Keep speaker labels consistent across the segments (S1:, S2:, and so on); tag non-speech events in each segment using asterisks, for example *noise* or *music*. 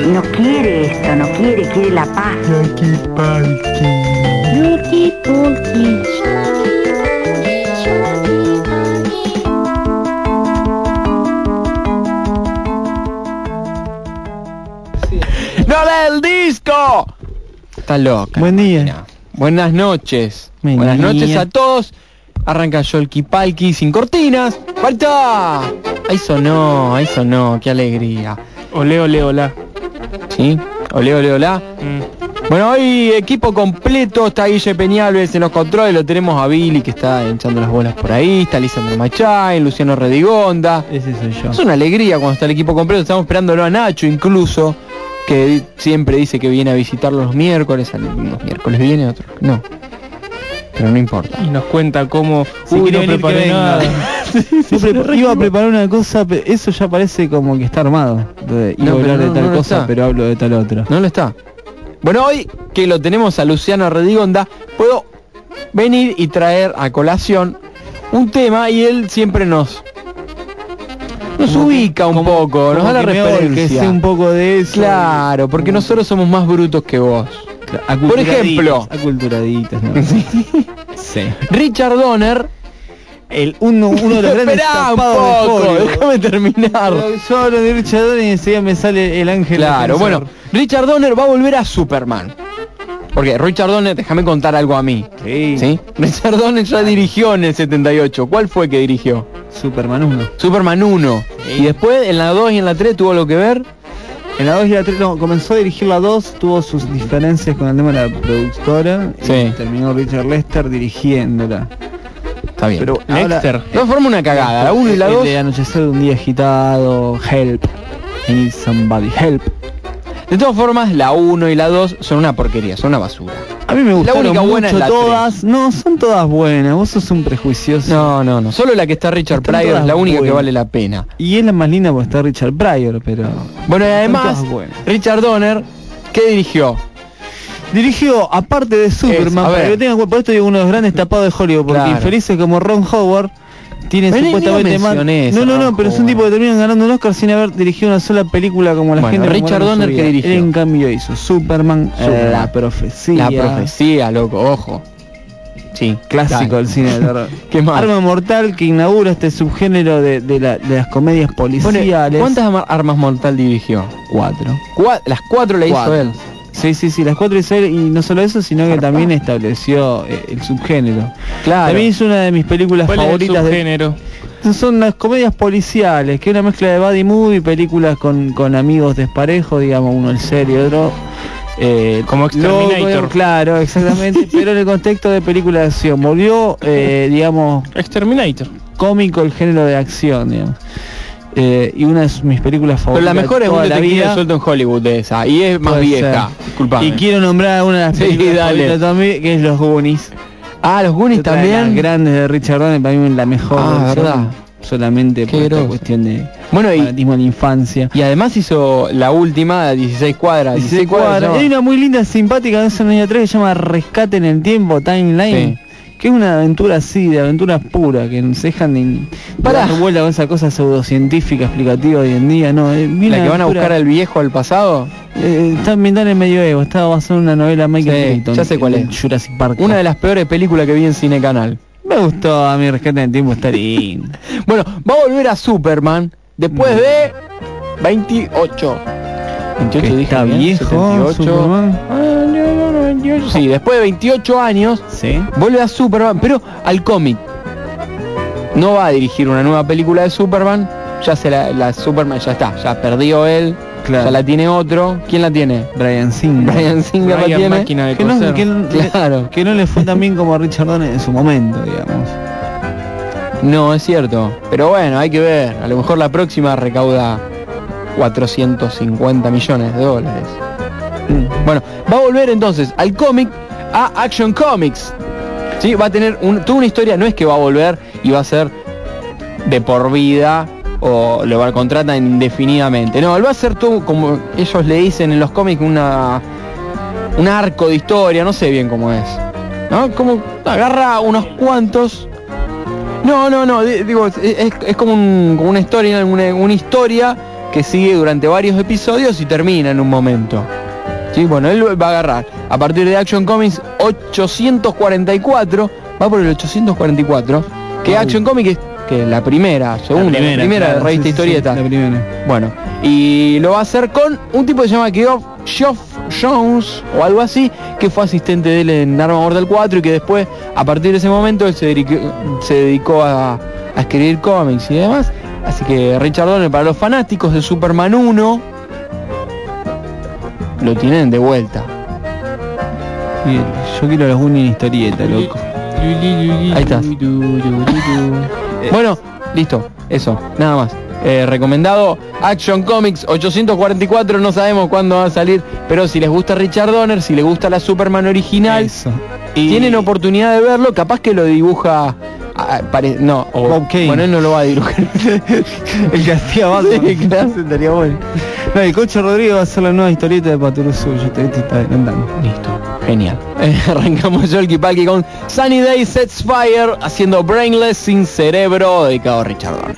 S1: Nacional.
S2: No quiere esto, no quiere, quiere la paz. Yuki Puki.
S3: ¡No del disco! Está loca.
S4: Buen día.
S3: Mira, Buenas noches.
S4: Buen
S3: Buenas
S4: día.
S3: noches a todos. Arranca Yolki Palki sin cortinas. ¡Falta! Ahí sonó, ahí sonó, qué alegría.
S4: Ole, ole, hola.
S3: ¿Sí? Ole, ole, hola. Bueno, hoy equipo completo, está Guille Peñalves en los controles, lo tenemos a Billy que está echando las bolas por ahí, está Lisandro Machay, Luciano Redigonda.
S4: Ese soy yo.
S3: Es una alegría cuando está el equipo completo, estamos esperándolo a Nacho incluso, que siempre dice que viene a visitarlo los miércoles, los miércoles viene otro, no. Pero no importa.
S4: Y nos cuenta cómo...
S5: Si
S4: Uy, no preparé.
S5: No pre- *laughs* iba a preparar una cosa, pero eso ya parece como que está armado. De- Iba
S3: No,
S5: a hablar
S3: no-
S5: de tal
S3: no
S5: cosa,
S3: está.
S5: pero hablo de tal otra.
S3: No lo está. Bueno, hoy que lo tenemos a Luciano Redigonda, puedo venir y traer a colación un tema y él siempre nos nos
S5: Como
S3: ubica un
S5: como-
S3: poco, nos da la referencia.
S5: Que sé un poco de eso.
S3: Claro, porque nosotros somos más brutos que vos. Por ejemplo.
S5: ¿no? *laughs* sí.
S3: Richard Donner.
S5: El uno, uno de los *laughs* grandes
S3: Esperá un poco, déjame terminar.
S5: Yo hablo de Richard Donner y enseguida me sale el ángel.
S3: Claro,
S5: defensor.
S3: bueno, Richard Donner va a volver a Superman. Porque Richard Donner, déjame contar algo a mí.
S5: Sí.
S3: ¿Sí? *laughs* Richard Donner ya dirigió en el 78. ¿Cuál fue que dirigió?
S5: Superman 1.
S3: Superman 1. Y después en la 2 y en la 3 tuvo lo que ver.
S5: En la 2 y la 3, no, comenzó a dirigir la 2, tuvo sus diferencias con el tema de la productora
S3: Sí.
S5: y terminó Richard Lester dirigiéndola.
S3: Está bien.
S5: Pero
S4: Lexter.
S5: ahora-
S3: no forma una cagada. La 1 y la
S5: el
S3: 2.
S5: de anochecer de un día agitado, help, I need somebody, help.
S3: De todas formas, la 1 y la 2 son una porquería, son una basura.
S5: A mí me gustaron
S3: única buena
S5: mucho
S3: es la
S5: todas, no, son todas buenas, vos sos un prejuicioso.
S3: No, no, no. Solo la que está Richard
S5: Están
S3: Pryor es la única que vale la pena.
S5: Y es la más linda porque está Richard Pryor, pero...
S3: Bueno, y además. Richard Donner, ¿qué dirigió?
S5: Dirigió, aparte de Superman,
S3: a
S5: para que tengan por esto digo uno de los grandes tapados de Hollywood, porque
S3: Claro.
S5: infelices como Ron Howard tienen
S3: Pero
S5: supuestamente más...
S3: eso,
S5: No, no, no, pero es un tipo que terminan ganando un Oscar sin haber dirigido una sola película como la
S3: Bueno,
S5: gente...
S3: Richard Donner, ¿qué
S5: vida.
S3: dirigió?
S5: Él en cambio hizo Superman,
S3: Superman.
S5: La Profecía,
S3: La profecía, loco, ojo. Sí,
S5: clásico del cine de terror. *laughs*
S3: ¿Qué más?
S5: Arma Mortal que inaugura este subgénero de, de la- de las comedias
S3: Bueno,
S5: policiales.
S3: ¿Cuántas armas mortal dirigió?
S5: Cuatro.
S3: Cua- las cuatro le hizo él.
S5: Sí, sí, sí, las cuatro él, y no solo eso, sino que también estableció eh, el subgénero.
S3: Claro.
S5: También hizo una de mis películas
S4: ¿Cuál es el
S5: favoritas de, son las comedias policiales, que es una mezcla de buddy movie, películas con, con amigos desparejos, digamos, uno el serio, otro eh,
S4: Como Exterminator.
S5: claro, exactamente, *laughs* pero en el contexto de película de acción. Volvió, eh, digamos,
S4: Exterminator.
S5: cómico el género de acción, digamos. Eh, y una de sus- mis películas
S3: Pero
S5: favoritas
S3: la mejor es un
S5: toda la vida.
S3: suelto en Hollywood de esa. Y es más vieja. Disculpame.
S5: Y quiero nombrar una de las películas favoritas también, que es Los Goonies.
S3: Ah, los Goonies
S5: Otra de las
S3: también.
S5: grandes de Richard Donner, para mí la mejor.
S3: Ah,
S5: versión,
S3: verdad.
S5: Solamente
S3: Qué
S5: por esta cuestión de
S3: Bueno, y,
S5: de la infancia.
S3: y además hizo la última, la 16 cuadras.
S5: 16 cuadras. Hay una muy linda, simpática de ese 3 que se llama Rescate en el Tiempo, Timeline.
S3: Sí.
S5: Que es una aventura así, de aventuras puras, que no se dejan de, dar vuelta con esa cosa pseudocientífica explicativa hoy en día, no. bien
S3: La que van a buscar al viejo al pasado.
S5: Eh, está ambientada en el medioevo, está basada en una novela de Michael
S3: Sí, ya sé cuál es.
S5: Jurassic Park.
S3: Una de las peores películas que vi en Cine Canal.
S5: Me gustó a mi Rescate en Tiempo, está lindo. *laughs*
S3: Bueno, va a volver a Superman después de 28. 28
S5: Que
S3: dije
S5: está
S3: bien,
S5: viejo,
S3: 78.
S5: Superman.
S3: Ah, no, no, no, 28. Sí, después de 28 años
S5: Sí.
S3: vuelve a Superman, pero al cómic. No va a dirigir una nueva película de Superman. Ya se la, la Superman ya está, ya perdió él,
S5: Claro.
S3: ya la tiene otro. ¿Quién la tiene?
S5: Brian Singer.
S3: Brian Singer la tiene.
S4: máquina de
S5: que no, que
S3: Claro.
S5: que no le fue tan bien como a Richard Donner en su momento, digamos.
S3: No, es cierto. Pero bueno, hay que ver. A lo mejor la próxima recauda 450 millones de dólares.
S5: Mm.
S3: Bueno, va a volver entonces al cómic, a Action Comics. ¿Sí? Va a tener toda una historia, no es que va a volver y va a ser de por vida o lo contratar indefinidamente. No, va a ser todo como ellos le dicen en los cómics una un arco de historia, no sé bien cómo es. ¿No? Como agarra unos cuantos no, no, no, di- digo, es, como una historia, una, una historia
S1: que sigue durante varios episodios y termina en un momento. Sí, bueno, él va a agarrar a partir de Action Comics 844, va por el 844, que. Action Comics es que la primera, segunda, la primera,
S5: claro,
S1: revista
S5: sí, sí, sí,
S1: historieta.
S5: la primera.
S1: Bueno, y lo va a hacer con un tipo que se llama Geoff Geoff Jones o algo así, que fue asistente de él en Arma Mortal 4 y que después, a partir de ese momento, él se dedicó, se dedicó a, a escribir cómics y demás. Así que Richard Donner, para los fanáticos de Superman 1, lo tienen de vuelta.
S5: Bien, Yo quiero los Goonies en historieta, loco.
S1: Ahí estás. *laughs* Bueno, listo, eso, nada más. Eh, recomendado Action Comics 844, no sabemos cuándo va a salir, pero si les gusta Richard Donner, si les gusta la Superman original,
S5: Eso.
S1: tienen oportunidad de verlo, capaz que lo dibuja... ah, pare- no, o, bueno, él no lo va a dibujar. *laughs*
S5: El que hacía Batman.
S1: Sí, claro.
S5: Estaría bueno. No, el Coche Rodríguez va a hacer la nueva historieta de Paturuzú. Yo te, te está adelantando.
S1: Listo, genial. Eh, *laughs* arrancamos Yolki Palki con Sunny Day Sets Fire, haciendo Brainless sin cerebro, dedicado a Richard Donner.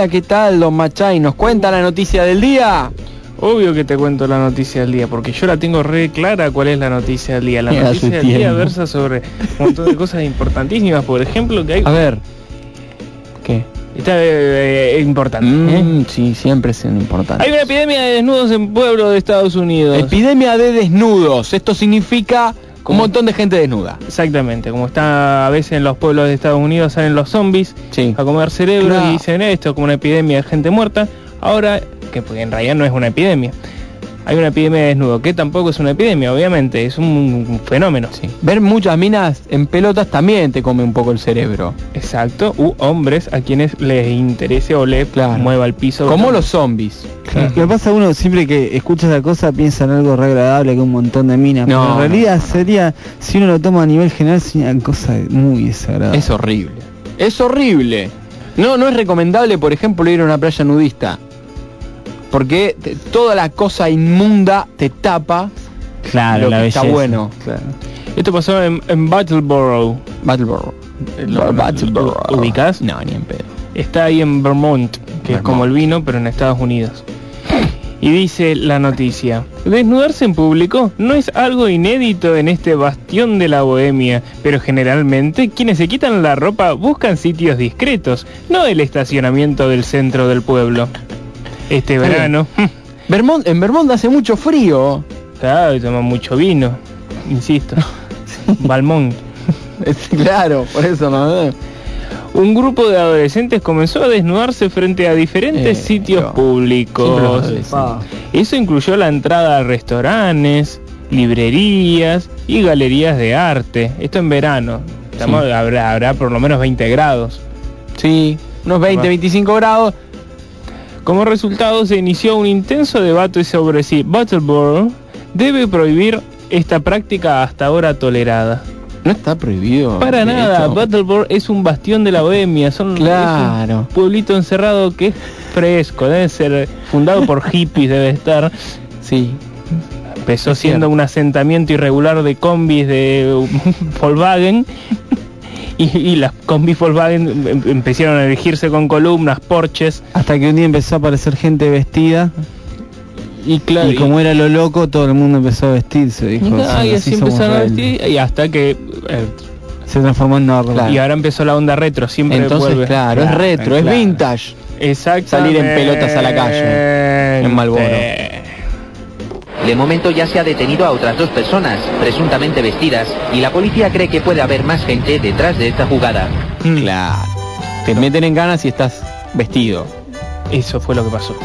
S3: Hola, ¿qué tal,
S1: don Machay? ¿Nos cuenta la noticia del día?
S4: Obvio que te cuento la noticia del día, porque yo la tengo re clara cuál es la noticia del día. La *laughs* noticia del día versa sobre un montón de cosas importantísimas, por ejemplo, que hay...
S3: A ver. ¿Qué?
S4: Está eh, eh, importante. ¿eh?
S3: Mm, sí, siempre es importante.
S4: Hay una epidemia de desnudos en pueblos de Estados Unidos.
S3: Epidemia de desnudos. Esto significa un montón de gente desnuda.
S4: Exactamente, como está a veces en los pueblos de Estados Unidos salen los zombies
S3: Sí.
S4: a comer cerebro
S3: Claro.
S4: y dicen esto como una epidemia de gente muerta. Ahora, que en realidad no es una epidemia. Hay una epidemia de desnudo, que tampoco es una epidemia, obviamente, es un, un fenómeno.
S3: Sí. Ver muchas minas en pelotas también te come un poco el cerebro.
S4: Exacto, u hombres a quienes les interese o les
S3: Claro.
S4: mueva el piso.
S3: Como los zombies.
S5: Lo que pasa uno siempre que escucha esa cosa piensa en algo re agradable que un montón de minas.
S3: No,
S5: pero en realidad
S3: no, no.
S5: sería, si uno lo toma a nivel general, es una cosa muy desagradable.
S3: Es horrible. Es horrible. No, no es recomendable, por ejemplo, ir a una playa nudista. Porque te- toda la cosa inmunda te tapa
S5: claro,
S3: lo
S5: la
S3: que está bueno.
S5: Claro.
S4: Esto pasó en, en Battleboro.
S3: Battleboro.
S4: Lo-
S3: Battleboro.
S4: lo- ¿ubicás?
S3: No, ni en pedo.
S4: Está ahí en Vermont, que es como el vino, pero en Estados Unidos. Y dice la noticia, desnudarse en público no es algo inédito en este bastión de la bohemia, pero generalmente quienes se quitan la ropa buscan sitios discretos, no el estacionamiento del centro del pueblo. Este verano,
S3: Vermont, en Vermont hace mucho frío.
S4: claro, y toman mucho vino, insisto. *laughs* Balmont.
S3: Es- *laughs* claro, por eso no.
S4: Un grupo de adolescentes comenzó a desnudarse frente a diferentes
S3: Eh,
S4: sitios públicos. Eso incluyó la entrada a restaurantes, librerías y galerías de arte. Esto en verano. Estamos-
S3: Sí.
S4: habrá, habrá por lo menos 20 grados.
S3: Sí, unos 20,
S4: Va.
S3: 25 grados.
S4: Como resultado se inició un intenso debate sobre si Battleboro debe prohibir esta práctica hasta ahora tolerada.
S3: No está prohibido.
S4: Para nada,
S3: hecho.
S4: Battleboro es un bastión de la bohemia, son
S3: Claro.
S4: un pueblito encerrado que es fresco, debe ser fundado por hippies, debe estar.
S3: Sí.
S4: Empezó
S3: Es
S4: siendo
S3: cierto.
S4: un asentamiento irregular de combis de *laughs* Volkswagen y, y las combis Volkswagen em- empezaron a elegirse con columnas, porches
S5: Hasta que un día empezó a aparecer gente vestida
S4: y claro,
S5: y como era lo loco, todo el mundo empezó a vestirse. Dijo,
S4: y, y así
S5: "Sí, somos
S4: empezaron a
S5: rebeldes".
S4: vestir y hasta que eh,
S5: Se transformó en normal.
S3: Claro.
S4: y ahora empezó la onda retro, siempre
S3: Entonces, claro, es
S5: Claro,
S3: retro, es vintage.
S4: Exactamente.
S3: salir en pelotas a la calle, en Malboro.
S6: De momento ya se ha detenido a otras dos personas, presuntamente vestidas, y la policía cree que puede haber más gente detrás de esta jugada.
S4: Mm,
S3: Claro. Te meten en ganas y estás vestido.
S4: Eso fue lo que pasó.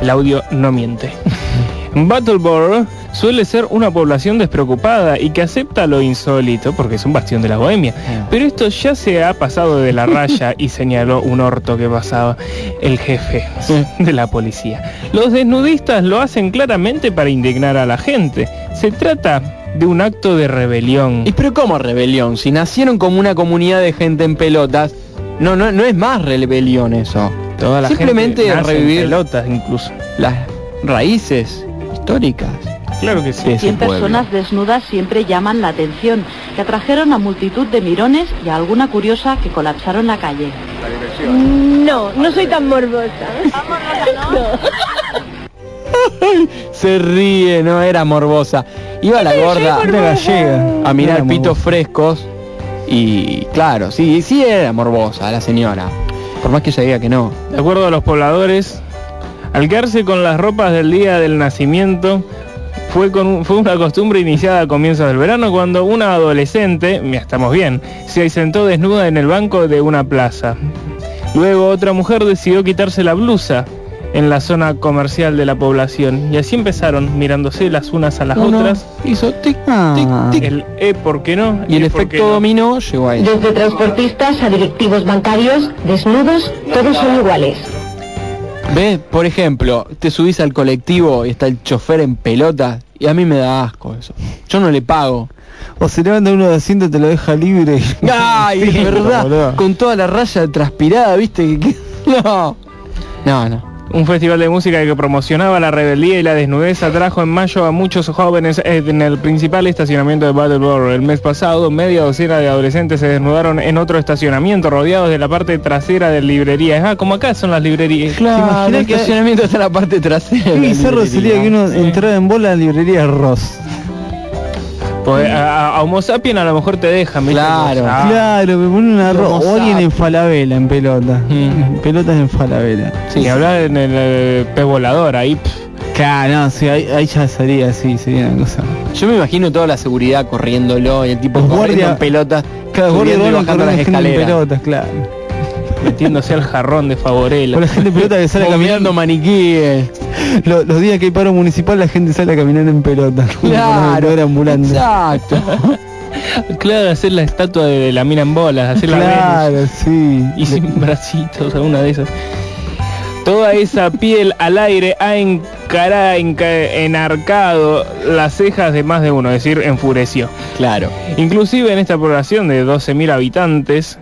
S4: El audio no miente. *laughs* Battleboro suele ser una población despreocupada y que acepta lo insólito porque es un bastión de la bohemia. Pero esto ya se ha pasado de la raya y *laughs* señaló un orto que pasaba el jefe de la policía. Los desnudistas lo hacen claramente para indignar a la gente. Se trata de un acto de rebelión.
S3: ¿Y pero cómo rebelión? Si nacieron como una comunidad de gente en pelotas, no, no, no es más rebelión eso.
S4: Toda la
S3: Simplemente
S4: gente nace en
S3: revivir
S4: pelotas incluso.
S3: las raíces históricas
S4: Claro que sí.
S3: de ese
S7: 100
S3: pueblo.
S7: personas desnudas siempre llaman la atención, que atrajeron a multitud de mirones y a alguna curiosa que colapsaron la calle.
S8: No, no soy tan morbosa. *laughs*
S3: Se ríe, no era morbosa. Iba la gorda
S5: Era gallega.
S3: a mirar pitos frescos y claro, sí, sí era morbosa la señora. Por más que ella diga que no.
S4: De acuerdo a los pobladores, al quedarse con las ropas del día del nacimiento, fue, con un- fue una costumbre iniciada a comienzos del verano cuando una adolescente, ya estamos bien, se sentó desnuda en el banco de una plaza. Luego otra mujer decidió quitarse la blusa en la zona comercial de la población y así empezaron mirándose las unas a las
S3: Uno
S4: otras.
S3: hizo tic,
S5: Ah.
S3: tic, tic.
S4: El E, ¿por qué no?
S3: Y el
S4: ¿por qué
S3: efecto
S4: no?
S3: dominó llegó a.
S8: Desde transportistas a directivos bancarios, desnudos, todos son iguales.
S3: ¿Ves? Por ejemplo, te subís al colectivo y está el chofer en pelota y a mí me da asco eso. Yo no le pago.
S5: O se levanta uno de asiento y te lo deja libre. *laughs*
S3: Ay, es *laughs* verdad. Con toda la raya transpirada, ¿viste? *laughs* No. No, no.
S4: Un festival de música que promocionaba la rebeldía y la desnudez atrajo en mayo a muchos jóvenes en el principal estacionamiento de Battleboro. El mes pasado, media docena de adolescentes se desnudaron en otro estacionamiento rodeados de la parte trasera de librerías. Ah, como acá son las librerías.
S3: Claro, el estacionamiento está en la parte trasera.
S5: Qué bizarro sería que uno entrara en bola a librería Ross.
S4: Pues, a, a Homo sapien a lo mejor te dejan, ¿viste?
S3: Claro.
S4: Ah,
S5: Claro, me pone una Ross. O alguien en Falabella, en pelota.
S3: Mm.
S5: Pelotas en Falabella.
S4: Ni hablar en el eh, pez volador, ahí. pff,
S5: Claro, no, sí, ahí, ahí ya sería así, sería una cosa.
S3: Yo me imagino toda la seguridad corriéndolo y el tipo
S5: Los
S3: corriendo
S5: guardia-
S3: en pelotas,
S5: Cada guardia
S3: y bajando las
S5: gente en
S3: escaleras.
S5: pelotas, claro.
S4: Metiéndose al jarrón de Favorela.
S5: O la gente en pelota que sale
S3: Caminando maniquíes.
S5: Los, los días que hay paro municipal la gente sale a caminar en pelota. *laughs*
S3: Claro.
S5: Era ambulante.
S3: Exacto. *laughs*
S4: Claro, hacer la estatua de, la mina en bolas, hacer la Venus.
S5: Claro, sí.
S4: y sin bracitos, alguna de esas. Toda esa piel al aire ha encara, enca- enarcado las cejas de más de uno, es decir, enfureció.
S3: Claro.
S4: Inclusive en esta población de 12.000 habitantes,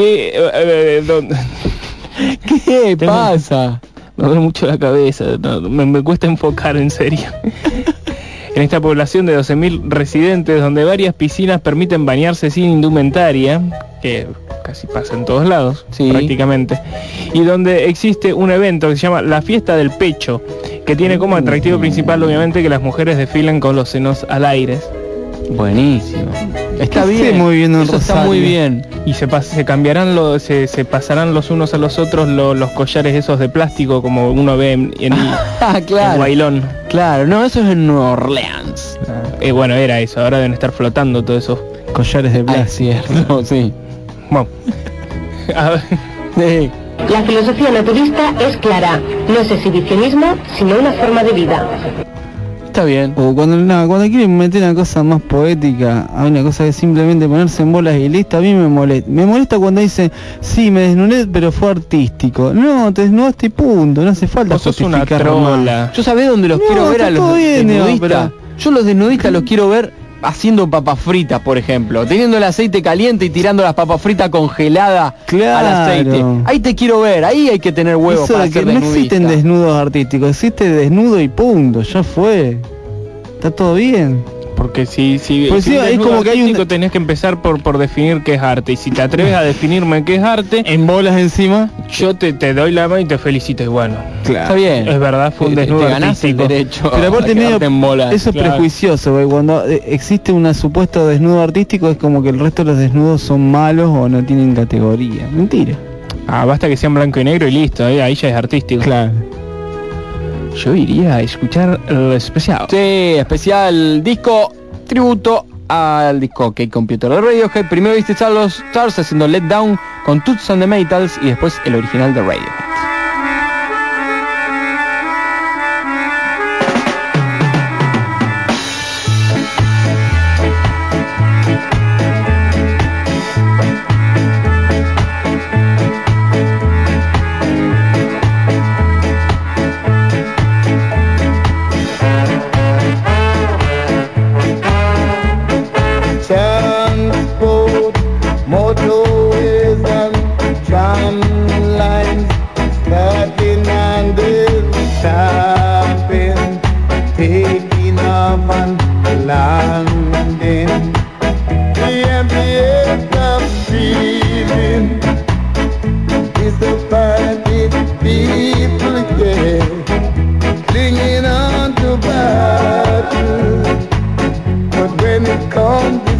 S4: que... eh, *laughs*
S3: ¿Qué pasa?
S4: me duele mucho la cabeza, no, me, me cuesta enfocar en serio. *laughs* en esta población de 12.000 residentes, donde varias piscinas permiten bañarse sin indumentaria, que casi pasa en todos lados,
S3: Sí.
S4: prácticamente, y donde existe un evento que se llama la fiesta del pecho, que tiene como atractivo principal obviamente que las mujeres desfilen con los senos al aire.
S3: Buenísimo. Está
S5: ¿Qué
S3: bien.
S5: hacemos viviendo en
S3: Eso está muy bien.
S4: Y se, pas- se cambiarán los, se, se pasarán los unos a los otros lo- los collares esos de plástico como uno ve en, en,
S3: Ah, *laughs*
S4: en
S3: claro.
S4: Guaylón.
S3: Claro, no, eso es en Nueva Orleans.
S4: Eh, bueno, era eso, ahora deben estar flotando todos esos.
S5: Collares de
S3: Ah, es
S5: plástico.
S3: cierto, sí.
S4: Bueno. *laughs* A ver,
S3: Sí.
S8: La filosofía naturista es clara, no es exhibicionismo, sino una forma de vida.
S3: Está bien.
S5: O cuando, no, cuando quieren meter una cosa más poética, hay una cosa que simplemente ponerse en bolas y listo, a mí me molesta. Me molesta cuando dicen, sí, me desnudé, pero fue artístico. No, te desnudaste y punto, no hace falta
S4: vos sos una trola.
S3: Yo sabés dónde los
S5: No,
S3: quiero ver a los
S5: bien,
S3: desnudistas. Yo los desnudistas los quiero ver haciendo papas fritas, por ejemplo, teniendo el aceite caliente y tirando las papas fritas congeladas al aceite. Ahí te quiero ver, ahí hay que tener huevos
S5: Eso
S3: para
S5: de que
S3: ser
S5: no existen desnudos artísticos, existe desnudo y punto, ya fue. Está todo bien.
S4: Porque si, si,
S5: Pues
S4: si
S5: sí, como que hay un-
S4: artístico tenés que empezar por, por definir qué es arte. Y si te atreves a definirme qué es arte,
S5: En bolas encima.
S4: yo te, te doy la mano y te felicito. Y bueno,
S3: Está bien.
S4: es verdad, fue un desnudo
S3: te el derecho
S5: Pero aparte medio,
S3: en bolas.
S5: eso es
S4: claro.
S5: prejuicioso, porque cuando eh, existe un supuesto desnudo artístico es como que el resto de los desnudos son malos o no tienen categoría. Mentira.
S4: Ah, basta que sean blanco y negro y listo, eh, ahí ya es artístico.
S5: Claro.
S4: Yo iría a escuchar el especial.
S3: Sí, especial disco tributo al disco K Computer de Radiohead. Primero viste a los Stars haciendo Let Down con Toots and the Maytals y después el original de Radiohead.
S9: When it comes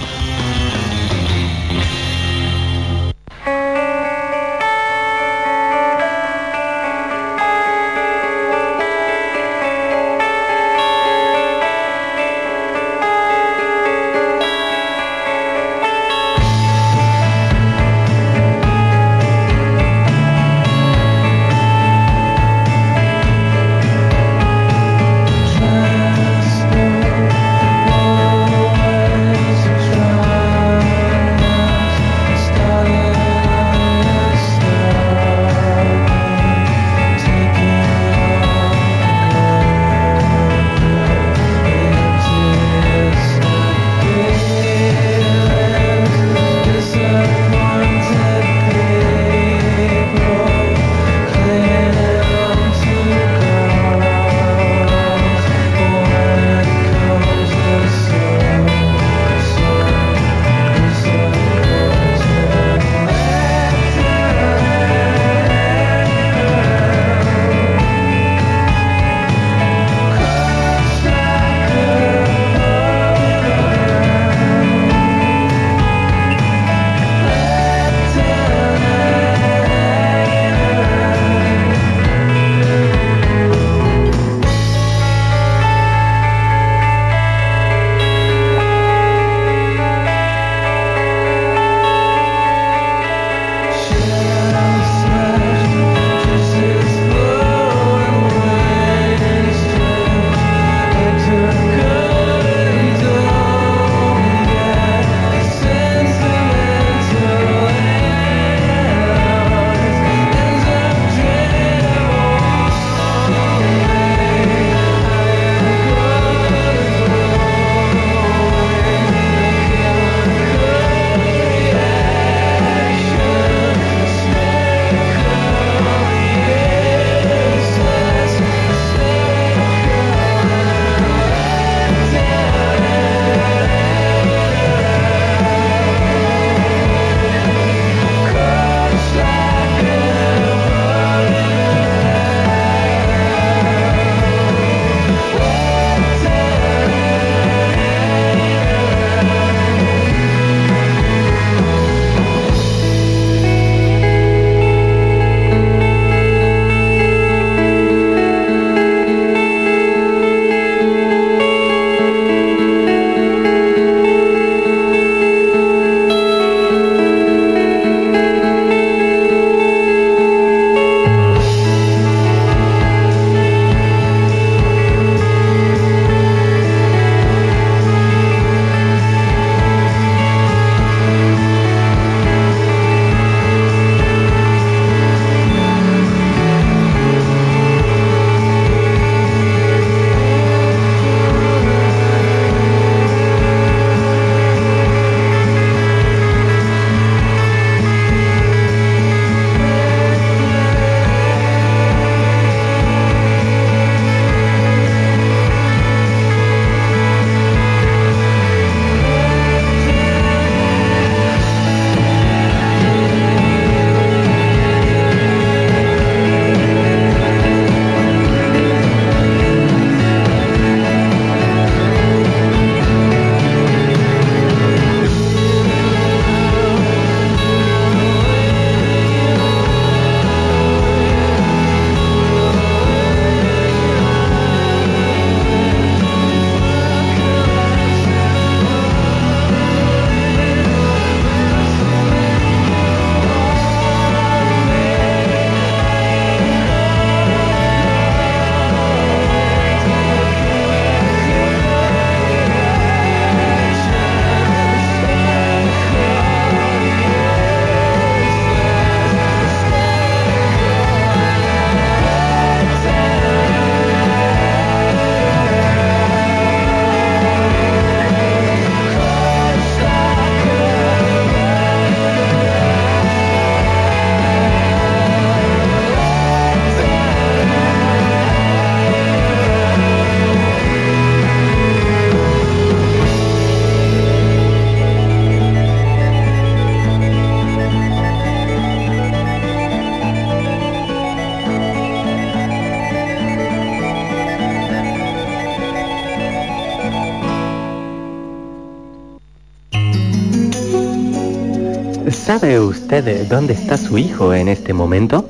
S10: ¿Sabe usted dónde está su hijo en este momento?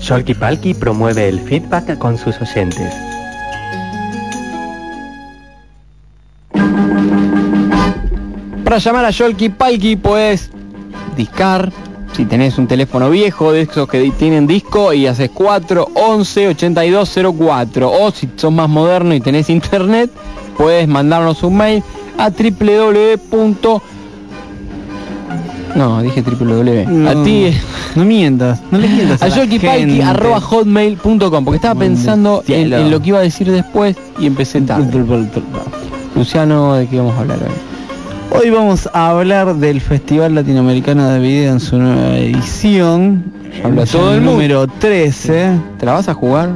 S10: Sholky Palky promueve el feedback con sus oyentes.
S3: Para llamar a Yolki Palki puedes discar si tenés un teléfono viejo de esos que tienen disco y haces 4 11 82 04 o si sos más moderno y tenés internet puedes mandarnos un mail a www. No, dije www.
S5: No,
S3: a ti
S5: no mientas, no le mientas a,
S3: a hotmail.com porque estaba pensando en, lo que iba a decir después y empecé tarde. Luciano, ¿de qué vamos a hablar hoy?
S5: Hoy vamos a hablar del Festival Latinoamericano de Video en su nueva edición.
S3: Habla todo el
S5: número 13.
S3: ¿Te la vas a jugar?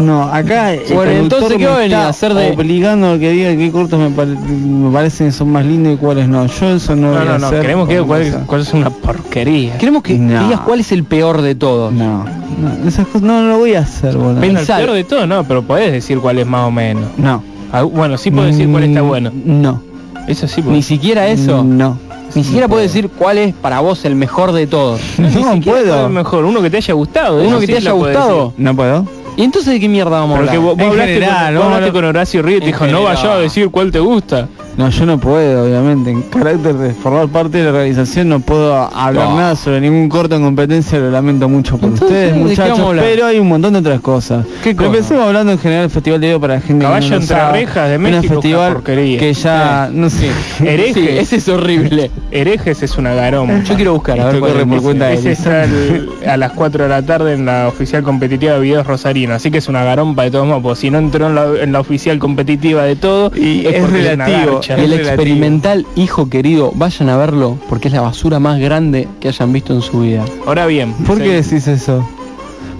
S5: No, acá el
S3: Bueno,
S5: traductor
S3: entonces, ¿qué
S5: me
S3: va a venir
S5: está
S3: a hacer de-
S5: obligando a que diga qué cortos me, pare- me parecen que son más lindos y cuáles no. Yo eso no,
S4: No,
S5: voy a
S4: no, no,
S5: hacer
S4: queremos que cuál, cuál es una porquería.
S3: Queremos que
S5: No.
S3: digas cuál es el peor de todos.
S5: No, no, esas cosas no, no lo voy a hacer, boludo.
S4: Bueno, el
S3: Pensar.
S4: peor de todo, no, pero podés decir cuál es más o menos.
S5: No.
S4: Ah, Bueno, sí puedo decir cuál está
S5: Mm,
S4: bueno.
S5: No.
S4: Eso sí puedo.
S3: Ni siquiera eso.
S5: No.
S3: Ni siquiera puedes decir cuál es para vos el mejor de todos. *laughs*
S5: No,
S4: Ni
S5: puedo.
S4: es mejor, uno que te haya gustado.
S3: Uno que
S4: sí
S3: te haya gustado.
S5: No puedo.
S3: ¿Y entonces de qué mierda vamos a hablar?
S4: vos, vos hablaste,
S5: general,
S4: con, vos hablaste Horacio Ríos y te dijo, no
S3: general.
S4: vaya a decir cuál te gusta.
S5: No, yo no puedo, obviamente. En carácter de formar parte de la organización no puedo hablar
S3: No.
S5: nada sobre ningún corto en competencia, lo lamento mucho por
S3: Entonces,
S5: ustedes,
S3: ¿de qué
S5: muchachos, pero hay un montón de otras cosas.
S3: ¿Qué cosa?
S5: empecemos hablando en general del Festival de Video para la gente
S4: Caballo
S5: que no
S4: entre
S5: sabe.
S4: rejas de
S5: Un
S4: México, una
S5: festival
S4: porquería.
S5: que ya, no sé, *laughs*
S4: Herejes.
S3: Sí, ese es horrible.
S4: Herejes es una garoma.
S3: Yo quiero buscar, a ver
S5: corre
S3: es.
S5: por cuenta de
S4: el- *laughs* a las 4 de la tarde en la oficial competitiva de videos Rosarino, así que es una garompa de todos modos, si no entró en la, en la oficial competitiva de todo,
S5: Y es
S4: una
S5: relativo,
S3: el experimental hijo querido, vayan a verlo porque es la basura más grande que hayan visto en su vida.
S4: Ahora bien,
S5: ¿por qué decís eso?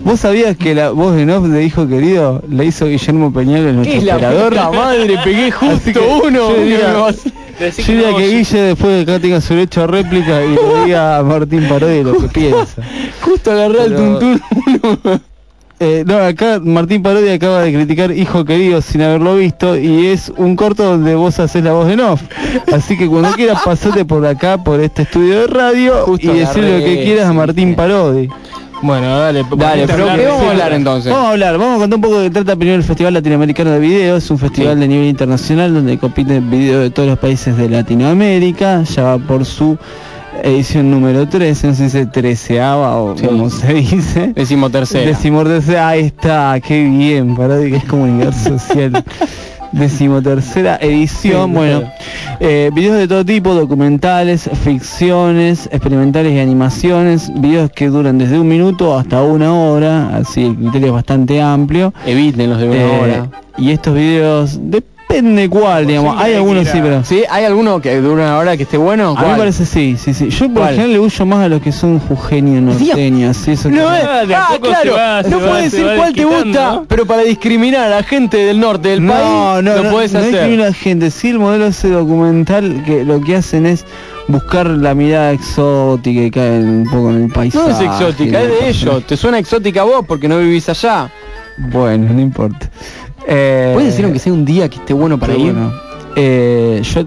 S5: ¿Vos sabías que la voz de off de Hijo Querido la hizo Guillermo Peñalo, nuestro
S3: Es la
S5: operador?
S3: madre, pegué justo uno.
S5: yo diría- Yo que. Guille después de que acá tenga su derecho a réplica y le diga a Martín Parodi lo que piensa.
S3: Justo agarré al
S5: Pero-
S3: tuntún uno.
S5: Eh, no, acá Martín Parodi acaba de criticar Hijo Querido sin haberlo visto y es un corto donde vos haces la voz de Nof. Así que cuando quieras *laughs* pasate por acá, por este estudio de radio
S3: Justo
S5: y decirle lo que quieras a. Martín Parodi.
S4: Bueno, dale,
S3: Dale, pero
S4: hablar
S3: ¿qué vamos a hablar entonces?
S5: Vamos a hablar, vamos a contar un poco de qué trata primero el Festival Latinoamericano de Video, es un festival
S3: Sí.
S5: de nivel internacional donde compiten videos de todos los países de Latinoamérica, ya va por su edición número 13, no sé si treceava o
S3: Sí.
S5: como se dice.
S3: Decimo tercera.
S5: Decimotercera, ahí está, qué bien, para que es comunidad social. Decimotercera edición,
S3: Sí,
S5: bueno,
S3: claro.
S5: eh, videos de todo tipo, documentales, ficciones, experimentales y animaciones, videos que duran desde un minuto hasta una hora, así el criterio es bastante amplio.
S3: Eviten los de una
S5: Eh,
S3: hora.
S5: Y estos videos, depende cuál, digamos, hay algunos sí, pero...
S3: ¿Sí? ¿Hay alguno que dure una hora que esté bueno?
S5: A mí me parece sí, sí, sí. Yo por lo general le huyo más a los que son jujeños norteños, eso
S3: No, es-
S4: Ah, a
S3: ah,
S4: poco
S3: claro,
S4: va,
S3: no puedes decir
S4: va
S3: cuál te gusta,
S4: ¿no?
S3: pero para discriminar a la gente del norte del
S5: no,
S3: país,
S5: no,
S3: lo
S5: no,
S3: puedes
S5: no
S3: hacer.
S5: discrimina a la gente. Sí, el modelo ese documental que lo que hacen es buscar la mirada exótica y caen un poco en el paisaje.
S3: No es exótica, es de
S5: ellos
S3: ellos. Te suena exótica a vos porque no vivís allá.
S5: Bueno, no importa. Eh,
S3: ¿Puedes decir aunque sea un día que esté bueno para ir?
S5: bueno. Eh, yo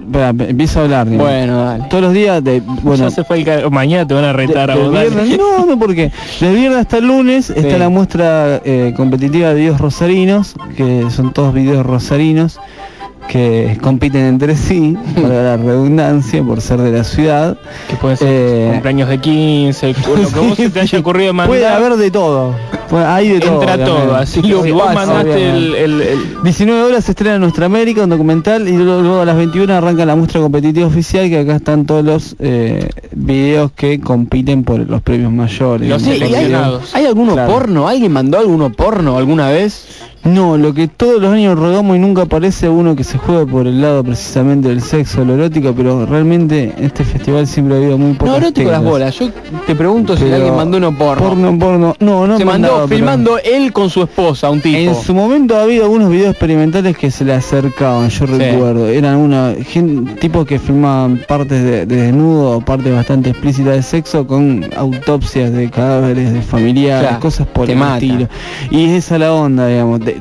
S5: empiezo a hablar. digamos.
S3: Bueno, dale.
S5: Todos los días de bueno,
S4: Ya se fue el mañana te van a
S5: de-
S4: retar a vos.
S5: viernes, no, no, porque del viernes hasta el lunes está la muestra eh, competitiva de videos rosarinos, que son todos videos rosarinos que compiten entre sí, *laughs* para la redundancia, por ser de la ciudad.
S4: Que pueden ser
S5: Eh,
S4: cumpleaños de 15, *laughs* lo que vos te haya ocurrido mandar.
S5: Puede haber de todo. Hay de todo.
S4: entra todo, así
S5: Sí,
S4: que vos
S5: pasa,
S4: mandaste el,
S5: obviamente.
S4: el- el-
S5: 19 horas se estrena Nuestra América, un documental, y luego, a las 21 arranca la muestra competitiva oficial, que acá están todos los eh, videos que compiten por los premios mayores.
S4: Los
S3: Sí, ¿y hay,
S4: seleccionados.
S3: ¿Hay alguno
S5: Claro.
S3: porno? ¿Alguien mandó alguno porno alguna vez?
S5: No, lo que todos los años rogamos y nunca aparece uno que se juegue por el lado precisamente del sexo, lo erótico, pero realmente en este festival siempre ha habido muy pocas
S3: No, erótico las bolas. Yo te pregunto si alguien mandó uno porno.
S5: Porno, porno. No, no
S3: Se mandó
S5: pero-
S3: filmando él con su esposa, un tipo.
S5: En su momento ha habido algunos videos experimentales que se le acercaban, yo recuerdo. Eran una gen- tipos que filmaban partes de, de desnudo partes bastante explícitas de sexo con autopsias de cadáveres de familiares, cosas por el estilo. Y es esa la onda, digamos. De-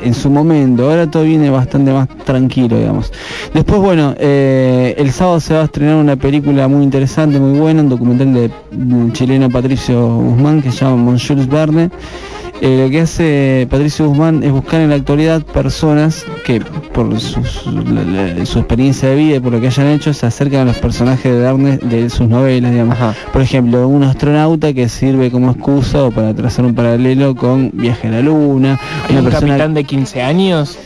S5: en su momento. Ahora todo viene bastante más tranquilo, digamos. Después, bueno, eh, el sábado se va a estrenar una película muy interesante, muy buena, un documental de- del chileno Patricio Guzmán que se llama Mon Jules Verne. Eh, lo que hace Patricio Guzmán es buscar en la actualidad personas que por su, su- la- la- su experiencia de vida y por lo que hayan hecho se acercan a los personajes de Verne de sus novelas, digamos. Por ejemplo, un astronauta que sirve como excusa o para trazar un paralelo con Viaje a la Luna,
S4: ¿Hay
S5: una
S4: un
S5: persona
S4: capitán de 15 años?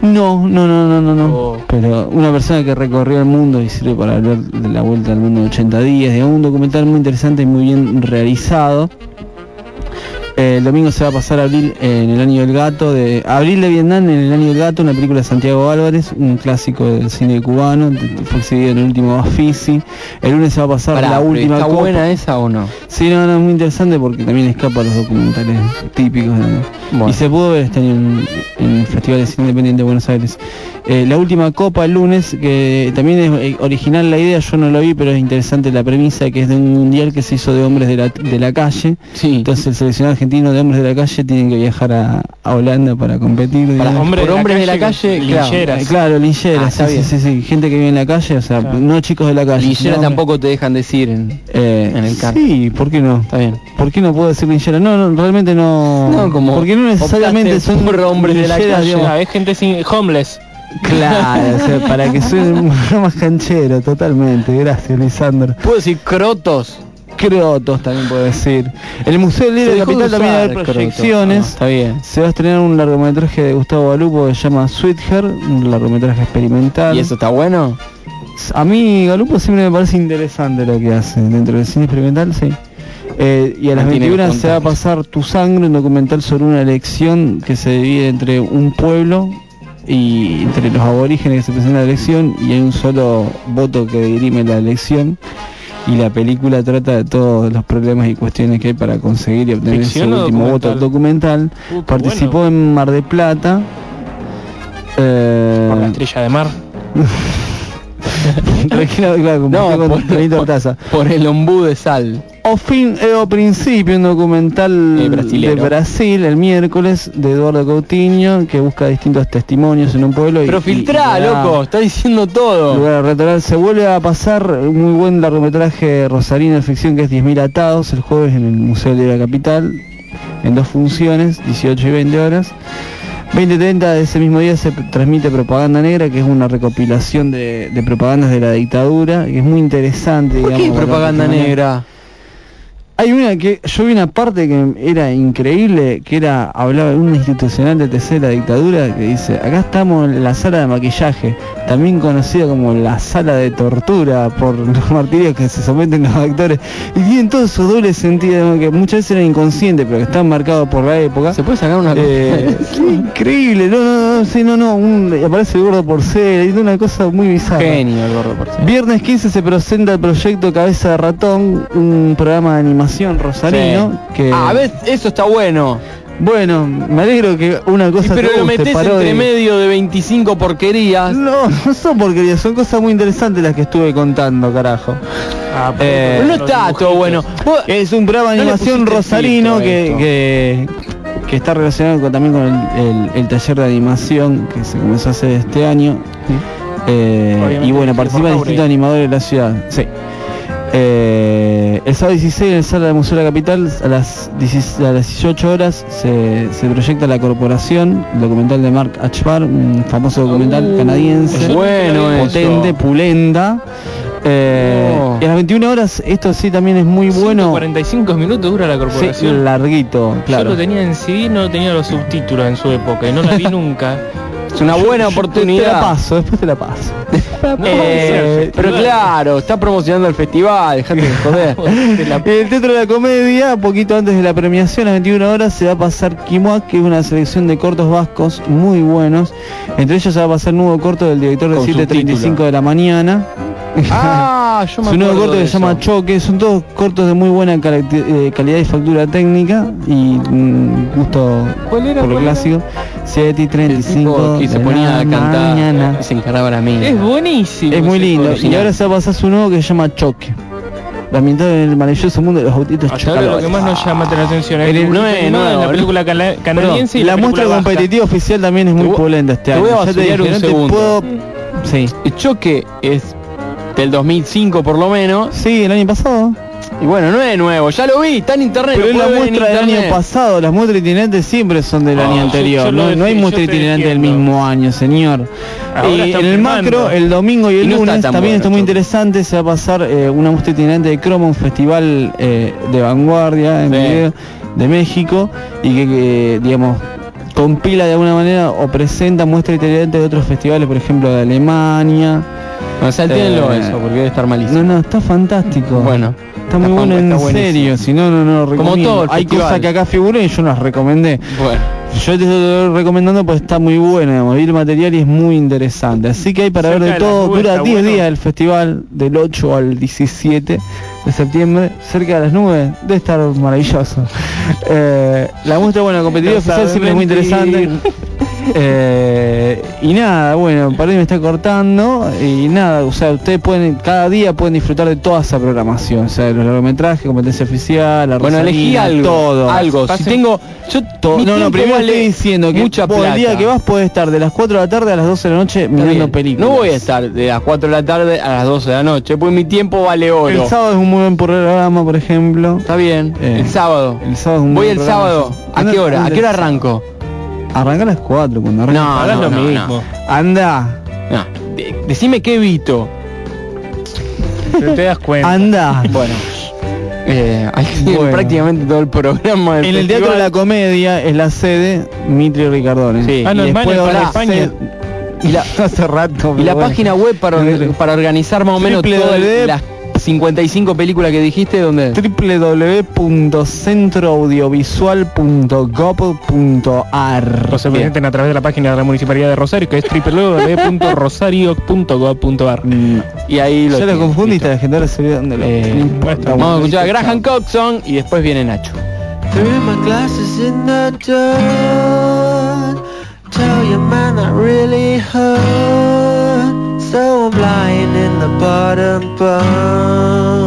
S5: no, no, no, no, no, no.
S4: Oh.
S5: Pero una persona que recorrió el mundo y sirve para hablar de la vuelta al mundo en 80 días, digamos, un documental muy interesante y muy bien realizado. Eh, el domingo se va a pasar abril en el año del gato, de abril de Vietnam en el año del gato, una película de Santiago Álvarez, un clásico del cine cubano, fue exhibido en el último Bafisi. El lunes se va a pasar
S3: Pará,
S5: la última
S3: ¿Está
S5: copa.
S3: buena esa o no?
S5: Sí, no, no, es muy interesante porque también escapa a los documentales típicos. Y se pudo ver este año en, en el Festival de Cine Independiente de Buenos Aires. Eh, la última copa el lunes, que también es eh, original la idea, yo no lo vi, pero es interesante la premisa, que es de un mundial que se hizo de hombres de la, de la calle. Entonces el seleccionado argentino de hombres de la calle tiene que viajar a, a Holanda para competir.
S3: Para hombres Por de la hombres de la calle,
S5: lincheras. Eh, Claro, lincheras,
S3: Ah,
S5: sí, sí, sí, sí, gente que vive en la calle, o sea, no chicos de la calle.
S3: Linchera
S5: sino-
S3: tampoco te dejan decir en,
S5: eh,
S3: en el car.
S5: Sí, ¿por qué no?
S3: Está bien.
S5: ¿Por qué no puedo decir linchera? No, no, realmente no.
S3: No, como
S5: Porque no necesariamente son
S3: hombres de la calle.
S5: digamos.
S4: Es gente sin homeless.
S5: Claro, o sea, *laughs* para que suene más canchero, totalmente. Gracias, Lisandro.
S3: ¿Puedo decir crotos?
S5: Crotos también puedo decir. El Museo del Libro de
S3: dejó
S5: Capital también hay
S3: croto.
S5: proyecciones.
S3: Ah, está bien.
S5: Se va a estrenar un largometraje de Gustavo Galupo que se llama Sweetheart, un largometraje experimental.
S3: ¿Y eso está bueno?
S5: A mí Galupo siempre me parece interesante lo que hace dentro del cine experimental, sí. Eh, y a las
S3: Mantiene
S5: 21
S3: los
S5: se va a pasar Tu Sangre, un documental sobre una elección que se divide entre un pueblo y entre los aborígenes que se presentan a la elección y hay un solo voto que dirime la elección y la película trata de todos los problemas y cuestiones que hay para conseguir y obtener ese
S4: ¿Ficción o
S5: último voto
S4: documental? Uh,
S5: Participó en Mar de Plata. Eh,
S4: Por la estrella de mar. *laughs* *laughs*
S5: Tranquilo, claro,
S3: No,
S5: no, con
S3: por-
S5: Benito
S3: el ombú de sal.
S5: O fin eh, o principio, un documental
S3: Eh,
S5: de. Brasil el miércoles de Eduardo Coutinho que busca distintos testimonios en un pueblo. y-
S3: Pero
S5: y-
S3: filtrá,
S5: y
S3: loco, está diciendo todo.
S5: lugar a. Se vuelve a pasar un muy buen largometraje rosarino de ficción que es 10.000 atados el jueves en el Museo de la Capital en dos funciones, 18 y 20 horas. 2030 de ese mismo día se transmite Propaganda Negra, que es una recopilación de, de propagandas de la dictadura, que es muy interesante.
S3: ¿Por qué
S5: digamos,
S3: propaganda
S5: para-
S3: negra?
S5: Hay una que yo vi una parte que era increíble, que era hablaba de un institucional de la dictadura que dice, acá estamos en la sala de maquillaje, también conocida como la sala de tortura por *laughs* los martirios que se someten los actores, y tienen todo su doble sentido, que muchas veces era inconsciente, pero que están marcados por la época.
S3: ¿Se puede sacar una
S5: Eh, *laughs* sí, increíble, no, no, no, sí, no, no, un- aparece el gordo porcel, y una cosa muy bizarra.
S3: Genio el gordo por
S5: Viernes 15 se presenta el proyecto Cabeza de Ratón, un programa de animación rosarino que
S3: Ah, ves, eso está bueno.
S5: bueno, me alegro que una cosa
S3: pero
S5: te
S3: lo
S5: guste, parodia.
S3: entre medio de 25 porquerías.
S5: No, no son porquerías, son cosas muy interesantes las que estuve contando, carajo.
S4: Ah,
S5: Eh,
S3: no está todo bueno.
S5: Es un programa de animación rosarino que, que, que está relacionado con- también con el, el- el taller de animación que se comenzó a hacer este año. Eh, y bueno, participan distintos
S4: Jaure.
S5: animadores de la ciudad. Sí. Eh, el sábado 16 en el sala del Museo de la Capital a las, 16 a las 18 horas se, se proyecta La Corporación, el documental de Mark Achbar, un famoso documental
S3: Uh,
S5: canadiense,
S3: bueno eso.
S5: potente, pulenta. Eh,
S3: No.
S5: y a las 21 horas, esto sí también es muy bueno.
S4: 45 minutos dura la
S5: Sí,
S4: corporación.
S5: larguito,
S4: Yo
S5: claro.
S4: lo tenía en CD, no tenía los subtítulos en su época y no la vi *laughs* nunca.
S3: Es una buena
S5: yo Te, la
S3: oportunidad.
S5: paso, después te la paso.
S4: No, *laughs*
S3: Eh, pero claro, está promocionando el festival, dejate de joder. *laughs*
S5: El Teatro de la Comedia, poquito antes de la premiación, a las 21 horas, se va a pasar Quimoa, que es una selección de cortos vascos muy buenos. Entre ellos se va a pasar nuevo corto del director de
S3: Con
S5: 7.35
S3: subtítulo.
S5: de la mañana.
S3: Ah, yo me
S5: Su nuevo corto que se llama. Choque, son todos cortos de muy buena eh, calidad y factura técnica y mm, gusto
S4: ¿Cuál era?
S5: por lo clásico. 7 y
S3: El
S5: 35
S3: tipo que se ponía
S5: la
S3: a cantar
S5: mañana.
S3: y se encargaba a mí.
S4: Es buenísimo.
S5: Es muy lindo. Y ahora se va a pasar su nuevo que se llama Choque. ambientado en el maravilloso mundo de los autitos
S4: ahora lo que más nos llama la atención es
S5: En el-
S4: no,
S5: no,
S4: es
S5: no,
S4: la película cana- canadiense y
S5: la, muestra
S4: vasca.
S5: competitiva oficial también es muy polenta este
S3: te
S5: año.
S3: voy a
S5: Ya te
S3: un
S5: te
S3: segundo.
S5: puedo- Sí.
S3: El choque es del 2005 por lo menos.
S5: Sí, el año pasado.
S3: Y bueno, no es nuevo, ya lo vi, está en internet.
S5: Pero es la muestra del año pasado, las muestras itinerantes siempre son del año anterior,
S4: yo
S5: no, no hay muestra itinerante del mismo año, señor.
S4: Ahora
S5: Y
S4: están
S5: en el macro, el domingo y el
S3: Y no está
S5: lunes también
S3: bueno
S5: está muy interesante, se va a pasar eh, una muestra itinerante de Chroma, un festival eh, de vanguardia en
S3: Sí.
S5: video de México y que, que, digamos compila de alguna manera o presenta muestra itinerante de otros festivales, por ejemplo de Alemania.
S3: No, saltéenlo
S5: Eh,
S3: eso, porque debe estar malísimo.
S5: No, no, está fantástico.
S3: Bueno,
S5: Está muy bueno en
S3: buenísimo.
S5: serio, si no, no, no
S3: Como
S5: recomiendo.
S3: todo el
S5: Hay cosas que acá figuran y yo no las recomendé.
S3: bueno.
S5: Yo te estoy recomendando pues está muy bueno, digamos, vi el material y es muy interesante. Así que hay para
S4: Cerca
S5: ver de todo,
S4: nubes
S5: dura
S4: está
S5: 10
S4: bueno.
S5: días el festival del 8 al 17 de septiembre, cerca de las nubes, debe estar maravilloso. *laughs* Eh, la muestra, bueno, competitiva oficial siempre es muy interesante. *laughs* Eh, y nada, bueno, para mí me está cortando y nada, o sea, ustedes pueden, cada día pueden disfrutar de toda esa programación, o sea, los largometrajes, competencia oficial, la
S3: Bueno, elegí algo.
S5: todo.
S3: Algo. Si tengo. Yo,
S5: To-
S3: mi
S5: no, no, primero
S3: vale
S5: estoy diciendo que
S3: mucha plata.
S5: el día que vas puedes estar de las 4 de la tarde a las 12 de la noche mirando películas.
S3: No voy a estar de las 4 de la tarde a las 12 de la noche, pues mi tiempo vale oro.
S5: El sábado es un muy buen programa, por ejemplo.
S3: Está bien.
S5: Eh,
S3: el sábado.
S5: El sábado es un
S3: Voy
S5: buen
S3: el
S5: programa.
S3: sábado. ¿A qué hora? ¿A qué hora arranco?
S5: Arranca a las 4 cuando arranca.
S3: No,
S4: Hagas
S3: no,
S4: lo
S3: no,
S4: mismo.
S5: Anda,
S3: no. De- decime qué evito.
S4: Pero te das cuenta.
S5: anda.
S3: Bueno. Eh, hay que
S5: Bueno.
S3: prácticamente todo el programa del
S5: En el Teatro de
S3: festival.
S5: la Comedia es la sede Mitri Ricardone.
S3: Sí.
S4: Ah, no,
S5: Y
S4: es
S5: después
S4: España.
S3: Y la, *laughs*
S5: hace rato.
S3: y la
S5: bueno.
S3: página web para, para organizar más o menos todas las 55 películas que dijiste, ¿dónde?
S5: www.centroaudiovisual.gov.ar
S4: O se presenten a través de la página de la Municipalidad de Rosario, que es www.rosario.gov.ar.
S5: Mm,
S3: Y ahí lo
S5: Ya lo confundiste, la gente ahora se olvida dónde lo
S3: Eh,
S5: no importa,
S3: Vamos a escuchar a Graham. Coxon y después viene Nacho.
S1: Threw my glasses in the dirt. Tell you, man, that really hurt. I'm lying in the bottom bunk.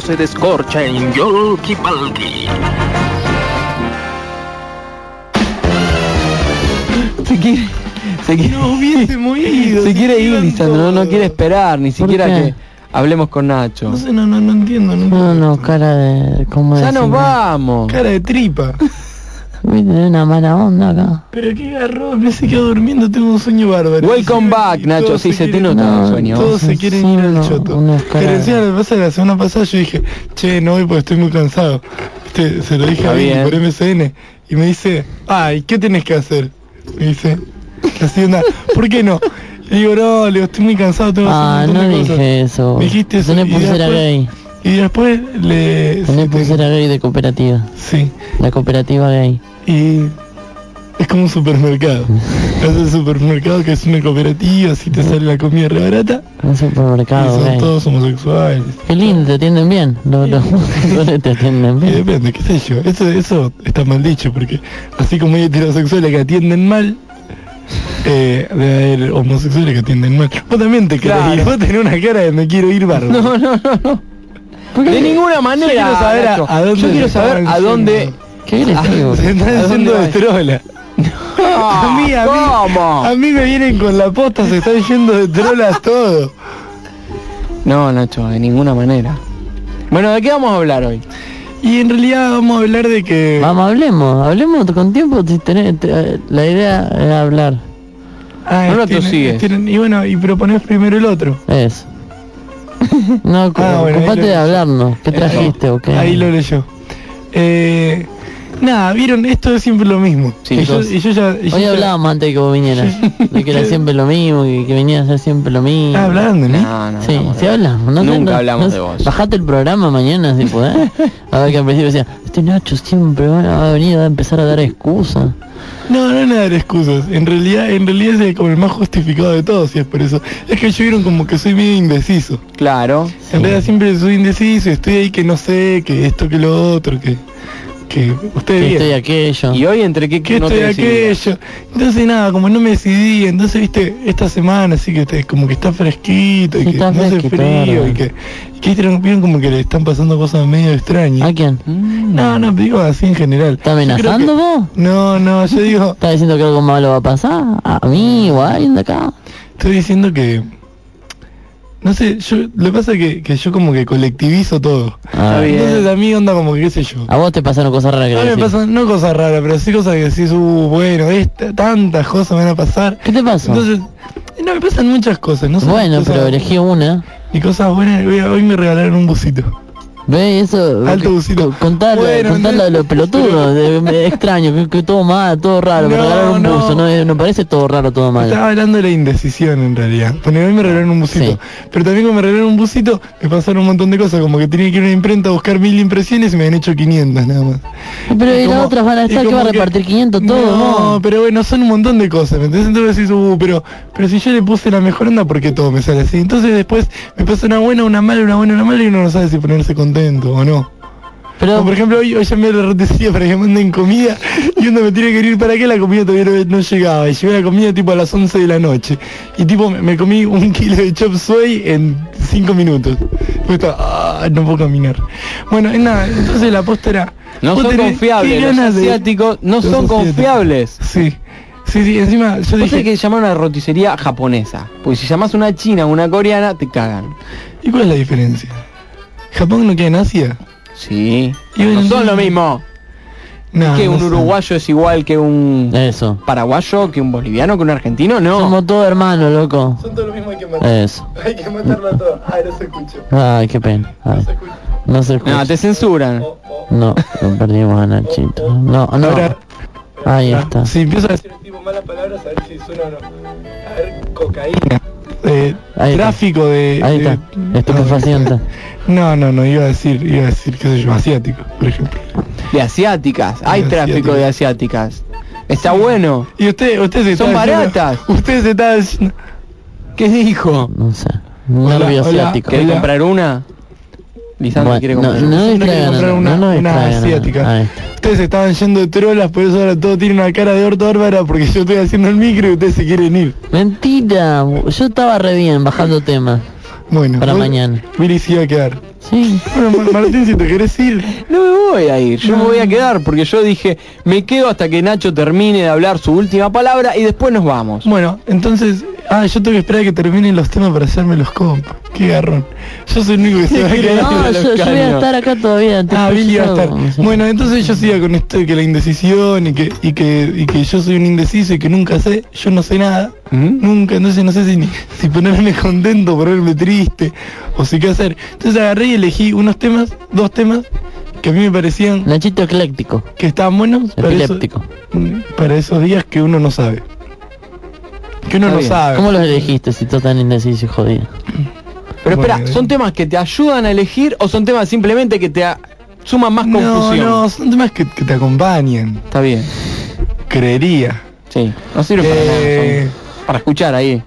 S11: Se descorcha en Yolki Palki.
S3: Se quiere, se quiere,
S12: No hubiese movido. *laughs*
S3: se quiere ir, Lisandro, no, no quiere esperar, ni siquiera
S13: qué?
S3: que hablemos con Nacho.
S12: No sé, no, no, no entiendo. No,
S13: No,
S12: entiendo.
S13: no, cara de... ¿Cómo
S3: Ya nos vamos.
S12: Cara de tripa. *laughs*
S13: Tiene una mala onda acá.
S12: Pero qué garrón, me se quedó durmiendo, tengo un sueño bárbaro.
S3: Welcome back, Nacho. Sí, se te nota
S13: No,
S3: el sueño.
S12: Todos se quieren ir al choto. Pero encima lo que pasa es que la semana pasada yo dije, che, no voy porque estoy muy cansado. Viste, se lo dije a Vicky
S3: bien.
S12: por MSN y me dice, ay, ¿qué tenés que hacer? Me dice, así onda, ¿por qué no? Le digo, no, le digo, estoy muy cansado, tengo que hacer
S13: Ah, no
S12: cosas.
S13: dije eso.
S12: Me dijiste eso,
S13: Tenés pulsera gay.
S12: Y después le...
S13: Tenés
S12: sí,
S13: pulsera gay de cooperativa.
S12: Sí,
S13: La cooperativa gay.
S12: Y es como un supermercado. es el supermercado que es una cooperativa, así te sale la comida re barata.
S13: Un
S12: Y
S13: supermercado
S12: son
S13: gay.
S12: todos homosexuales.
S13: Qué lindo, te atienden bien. Los, los homosexuales te atienden
S12: Y
S13: bien. *laughs*
S12: depende, qué sé yo. Eso, eso está mal dicho, porque así como hay heterosexuales que atienden mal, eh, debe haber homosexuales que atienden mal. Vos también te querés
S3: Claro.
S12: ir, vos tenés una cara de me quiero ir bárbaro.
S3: No, no, no, no. De ninguna manera.
S12: quiero saber a-
S3: Nacho.
S12: a dónde
S3: Yo quiero saber a dónde.
S13: Qué agresivo.
S12: Se están
S3: ¿A dónde
S12: haciendo de trola. *laughs* a mí, a mí,
S3: ¿Cómo?
S12: a mí me vienen con la posta, se están yendo de trolas todo.
S3: No, Nacho, de ninguna manera. Bueno, ¿de qué vamos a hablar hoy?
S12: Y en realidad vamos a hablar de que...
S13: Vamos, hablemos. Hablemos con tiempo. Si tenés, te- la idea es hablar.
S12: Ah,
S3: No
S12: tienen- tienen- y bueno, y proponés primero el otro.
S13: Eso. No,
S12: Ah, bueno,
S13: ocupate de hablarnos. ¿Qué trajiste o qué?
S12: Ahí lo leyó. Eh, nada, vieron, esto es siempre lo mismo.
S3: Sí,
S12: y, yo,
S3: todos.
S12: y yo ya... y yo
S13: Hoy
S12: ya-
S13: hablábamos antes de que vos vinieras. De que era *laughs* siempre lo mismo, que, que venía a ser siempre lo mismo.
S12: Ah, hablando, ¿no?
S3: No, no.
S13: Sí, sí hablamos. No,
S3: Nunca hablamos
S13: no-
S3: de vos.
S13: Bajate el programa mañana si podés. *laughs* A ver que al principio decía, este Nacho siempre va a venir a empezar a dar excusas.
S12: No, no es nada de excusas. En realidad, en realidad es el- como el más justificado de todos, y es por eso. Es que yo vieron como que soy medio indeciso.
S3: Claro.
S12: En realidad siempre soy indeciso, estoy ahí que no sé, que esto, que lo otro, que... Que ustedes
S13: Que
S12: vieron.
S13: esto y aquello.
S3: Y hoy entre qué
S12: que
S3: no
S12: esto
S3: te
S12: y
S3: decidías?
S12: aquello. Entonces nada, como no me decidí, entonces viste, esta semana así que te- como que está fresquito y
S13: Sí,
S12: que
S13: está
S12: no hace frío y que, y que vieron, como que le están pasando cosas medio extrañas.
S13: ¿A quién?
S12: No, no, digo así en general.
S13: ¿Está amenazando
S12: que-
S13: vos?
S12: No, no, yo digo,
S13: ¿Está diciendo que algo malo va a pasar? ¿A mí o a alguien de acá?
S12: estoy diciendo que no sé, yo lo que pasa es que, que yo como que colectivizo todo.
S13: Ah,
S3: bien.
S12: Entonces a mí onda como que qué sé yo.
S13: A vos te pasaron cosas raras que
S12: A mí me pasan, no cosas raras, pero sí cosas que decís, uh, bueno, esta, tantas cosas me van a pasar.
S13: ¿Qué te pasó?
S12: Entonces, no, me pasan muchas cosas, no sé.
S13: bueno,
S12: cosas-
S13: pero elegí una.
S12: Y cosas buenas, hoy, hoy me regalaron un busito.
S13: Ve eso,
S12: Alto
S13: co-
S12: busito.
S13: co- contar,
S12: Bueno,
S13: contar lo de los pelotudos, *laughs* me- extraño, que, que todo mal, todo raro, me
S12: No,
S13: regalaron un
S12: no.
S13: buzo, no, no parece todo raro, todo mal.
S12: Estaba hablando de la indecisión en realidad. Porque hoy me regalaron un busito.
S13: Sí.
S12: Pero también como me regalaron un busito, me pasaron un montón de cosas, como que tenía que ir a una imprenta a buscar mil impresiones y me habían hecho 500 nada más.
S13: Pero y
S12: como-
S13: las otras van a estar que va a repartir 500 todo,
S12: No, pero bueno, son un montón de cosas, ¿me entendés? Entonces decís, uh, pero, pero si yo le puse la mejor onda, ¿por qué todo me sale así? Entonces después me pasa una buena, una mala, una buena, una mala y uno no sabe si ponerse o no.
S13: Pero,
S12: por ejemplo, hoy, hoy llamé a la roticería para que manden comida y uno me tiene que ir para qué la comida todavía no, llegaba. Y llegó la comida tipo a las 11 de la noche. Y tipo me, me comí un kilo de chop suey en 5 minutos. Y estaba, ah, no puedo caminar. Bueno, es nada, entonces la aposta era...
S3: No son
S12: tenés-
S3: confiables, los
S12: de-
S3: asiáticos no
S12: Los
S3: son
S12: asiáticos.
S3: confiables.
S12: Sí, sí, sí, encima yo dije...
S3: que llamar una roticería japonesa, porque si llamas una china o una coreana, te cagan.
S12: ¿Y cuál es la diferencia? ¿Japón no queda en Asia?
S3: Sí.
S12: Y
S3: no son lo mismo.
S12: No,
S3: que
S12: no
S3: un
S12: sé.
S3: uruguayo es igual que un
S13: eso.
S3: paraguayo, que un boliviano, que un argentino, no.
S13: Somos todos hermanos, loco.
S12: Son todos lo mismo, hay que matar.
S13: Eso. *laughs*
S12: Hay que matarlo a todos. Ay, no se escucha.
S13: Ay, qué pena. Ay. No se escucha.
S3: No, te censuran.
S13: No, no perdimos a Nachito. No, no.
S12: Ahora-
S13: Ahí está.
S12: Si empiezo a decir tipo malas palabras, a ver si suena o no. A ver, cocaína. Eh. Tráfico de...
S13: Ahí
S12: de-.
S13: Estupefaciente. *laughs*
S12: No, no, no, iba a decir, iba a decir, qué sé yo, asiático, por ejemplo.
S3: De asiáticas. Hay
S12: De
S3: tráfico de asiáticas. Está bueno.
S12: Y usted, usted se
S3: Son
S12: está diciendo-
S3: baratas.
S12: usted se está diciendo...
S3: ¿Qué dijo?
S13: No sé. Nervio
S12: hola.
S13: asiático.
S3: ¿Querés
S12: Hola.
S3: comprar una? Lisandro
S13: Bueno,
S3: quiere
S13: no,
S3: comprar.
S13: no
S12: quiere comprar
S13: no,
S12: una-
S13: no
S12: una asiática.
S13: ahí.
S12: Ustedes estaban yendo de trolas, por eso ahora todo tiene una cara de orto bárbara porque yo estoy haciendo el micro y ustedes se quieren ir.
S13: Mentira, yo estaba re bien bajando temas.
S12: Bueno,
S13: Para
S12: vos-
S13: mañana.
S12: Miri se iba a quedar.
S13: Sí.
S12: Bueno, Ma- Martín, si te querés ir.
S3: No me voy a ir, yo me voy a quedar porque yo dije, me quedo hasta que Nacho termine de hablar su última palabra y después nos vamos.
S12: Bueno, entonces, ah, yo tengo que esperar a que terminen los temas para hacerme los compas. Qué garrón. Yo soy el único que se va a quedar.
S13: No, yo, yo voy a estar acá todavía.
S12: Ah, Billy va a estar. Bueno, entonces yo siga con esto de que la indecisión y que, y que, y que yo soy un indeciso y que nunca sé, yo no sé nada. Nunca, entonces no sé si, si ponerme contento, ponerme triste o si qué hacer. Entonces agarré elegí unos temas, dos temas que a mí me parecían
S13: Nachito ecléctico.
S12: que estaban buenos para, eso-
S13: Epiléptico.
S12: para esos días que uno no sabe. Que uno
S3: Está
S12: no
S3: bien.
S12: sabe.
S13: ¿Cómo los elegiste si estás tan indeciso y jodido?
S3: Pero espera, ¿son temas que te ayudan a elegir o son temas simplemente que te suman más
S12: No,
S3: confusión?
S12: no, son temas que, que te acompañan.
S3: Está bien.
S12: Creería.
S3: Sí, no sirve para
S12: Eh,
S3: nada, son para escuchar ahí.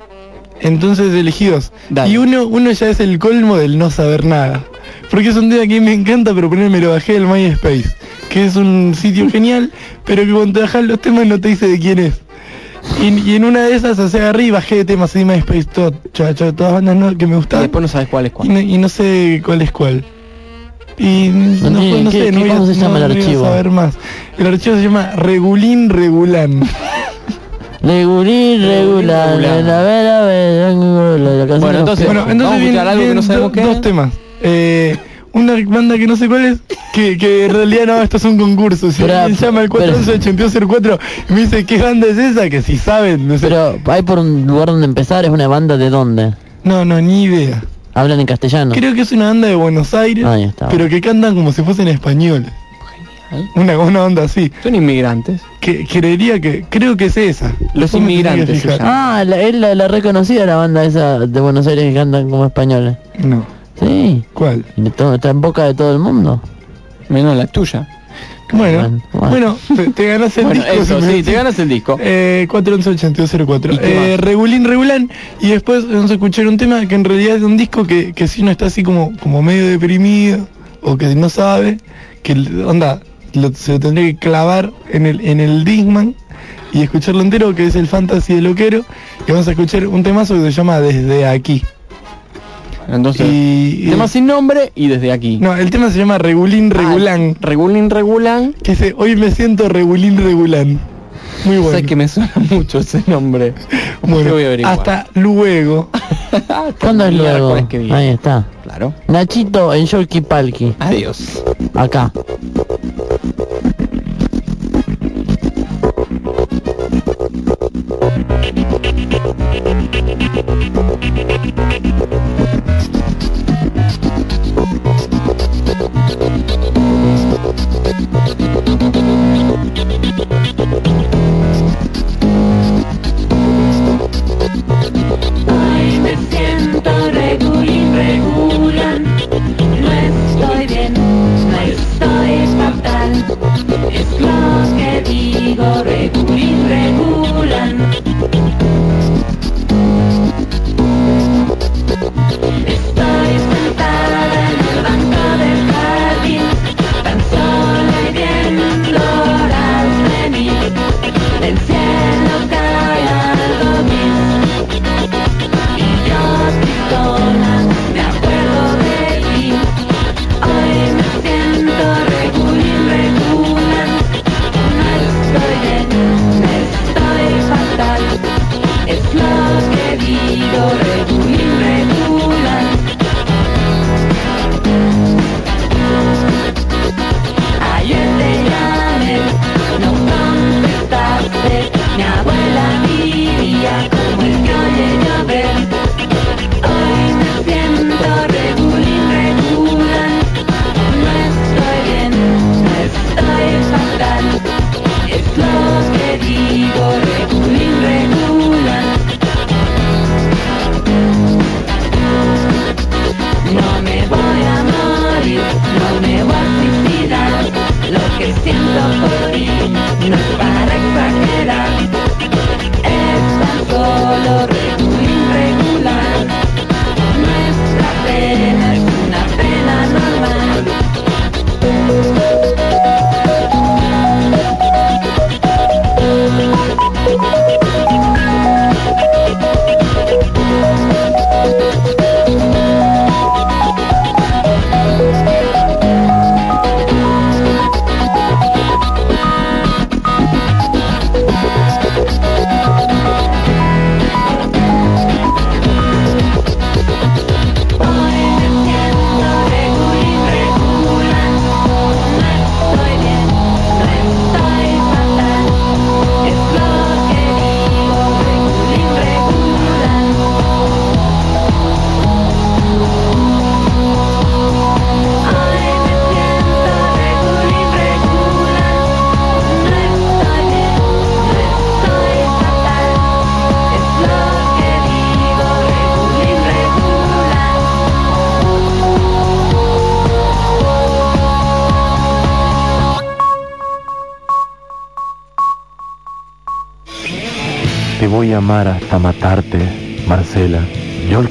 S12: Entonces elegí dos.
S3: Dale.
S12: Y uno, uno ya es el colmo del no saber nada. Porque es un tema que me encanta, pero ponerme lo bajé del MySpace. Que es un sitio genial, pero que cuando te bajas los temas no te dice de quién es. Y, y en una de esas así agarré y bajé de temas de MySpace todo, cha- cha- todas bandas no- que me
S3: Y
S12: gustaban.
S3: después no sabes cuál es
S12: Y
S3: cuál.
S12: no, y no sé cuál es cuál. Y no,
S13: No
S12: no
S13: ¿qué-
S12: sé,
S13: qué-
S12: no voy a-
S13: se llama
S12: no-
S13: el
S12: no voy a
S13: archivo?
S12: saber más. El archivo se llama Regulín Regulán.
S13: Regulín, regular,
S3: regular.
S13: canción
S3: Bueno, entonces-
S12: Bueno, entonces
S3: Vamos a escuchar algo que no sabemos qué
S12: dos temas. Eh, una banda que no sé cuál es, que, que en realidad no, esto es un concurso. Si
S13: Pero-
S12: alguien llama al
S13: pero-
S12: 411-8204 y me dice qué banda es esa, que si saben, no sé.
S13: Pero hay por un lugar donde empezar, es una banda de dónde?
S12: no, no, ni idea.
S13: Hablan en castellano.
S12: Creo que es una banda de Buenos Aires,
S13: Ahí está.
S12: pero que cantan como si fuesen españoles. Una, una onda así.
S3: Son inmigrantes.
S12: Que creería que, creo que es esa.
S3: Los inmigrantes se.
S13: Ah, la, es la, la reconocida la banda esa de Buenos Aires que cantan como españoles.
S12: No.
S13: Sí.
S12: ¿Cuál?
S13: Está en boca de todo el mundo.
S3: Menos la tuya.
S12: Bueno,
S13: Bueno,
S12: bueno, te, ganas el
S3: Bueno,
S12: disco.
S3: eso, sí, te ganas el disco.
S12: Eh, 411-8204.
S3: ¿Y qué
S12: Eh, regulín, regulán. Y después vamos a escuchar un tema que en realidad es un disco que, que si uno está así como, como medio deprimido o que no sabe, que onda, lo- se lo tendría que clavar en el, en el Discman y escucharlo entero, que es el Fantasy de Loquero. Y vamos a escuchar un temazo que se llama Desde Aquí.
S3: Entonces,
S12: Y, y-
S3: tema sin nombre y desde aquí.
S12: no, el tema se llama Regulín, Regulán.
S3: Ah, regulín, regulán.
S12: Que dice, hoy me siento Regulín, Regulán. Muy bueno.
S3: Sé que me suena *laughs* mucho ese nombre.
S12: Bueno,
S3: voy a
S12: hasta luego. *laughs*
S13: ¿Cuándo es luego?
S3: que viene.
S13: Ahí está.
S3: Claro.
S13: Nachito en Yorkie Palki.
S3: Adiós.
S13: Acá.
S14: ピッ siento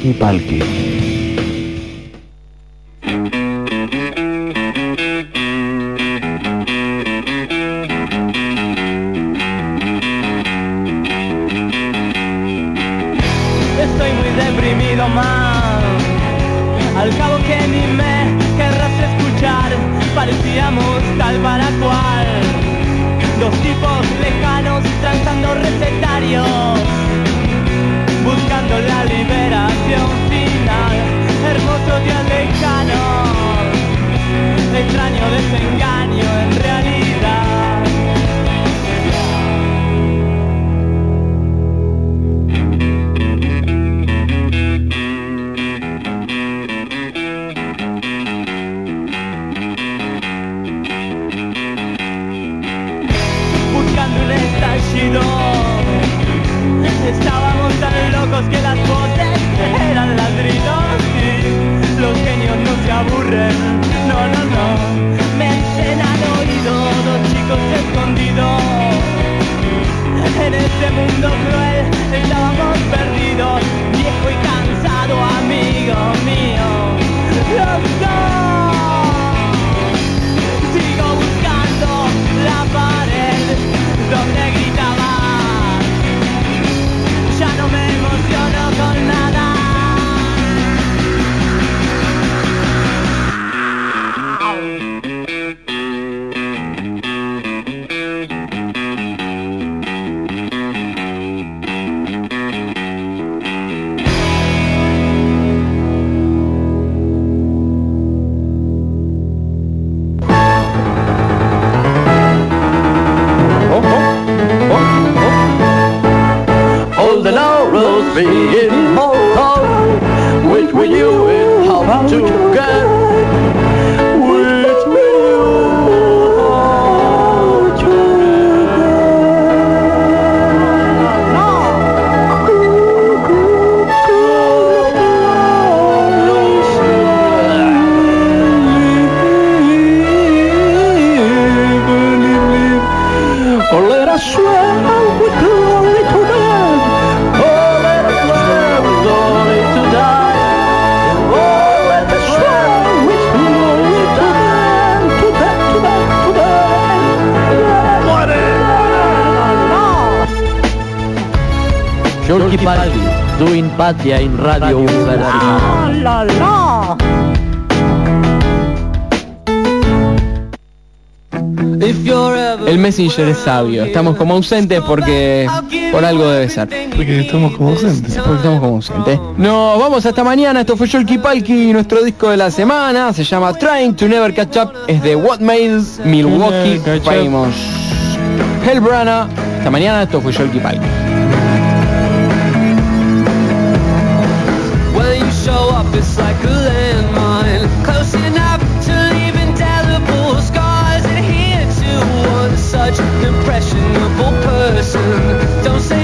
S15: Yolki Palki.
S11: Or let us swim with glory to them. Oh, let us swim with glory to die. Oh, let us swim with glory to them. To them, to them, to them.
S12: Yolki Palki, doing Patria in Radio Universidad.
S1: La la.
S3: El Messenger es sabio. Estamos como ausentes porque por algo debe ser.
S5: Porque estamos como ausentes.
S3: Porque estamos como ausentes. No, vamos hasta mañana. Esto fue Yolki Palki, nuestro disco de la semana. Se llama Trying to Never Catch Up. Es de What Made Milwaukee. Famous. Hellbrana. Hasta mañana. Esto fue Yolki Palki.
S1: It's like a such impressionable person. Don't say